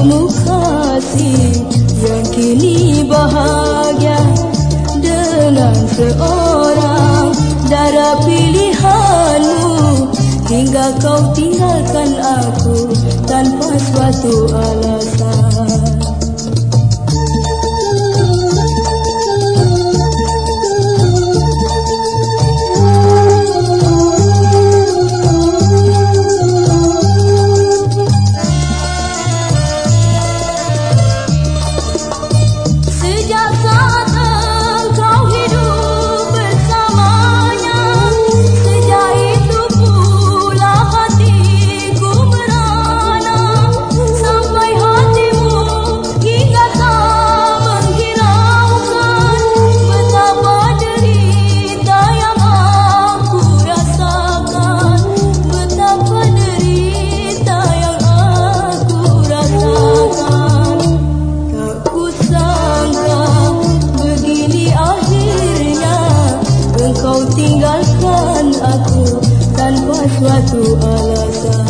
untukmu kasih yang kini bahagia dengan seorang darah pilihanmu hingga kau tinggalkan aku tanpa suatu alasan. Alasan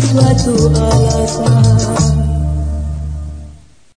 sesuatu alasan.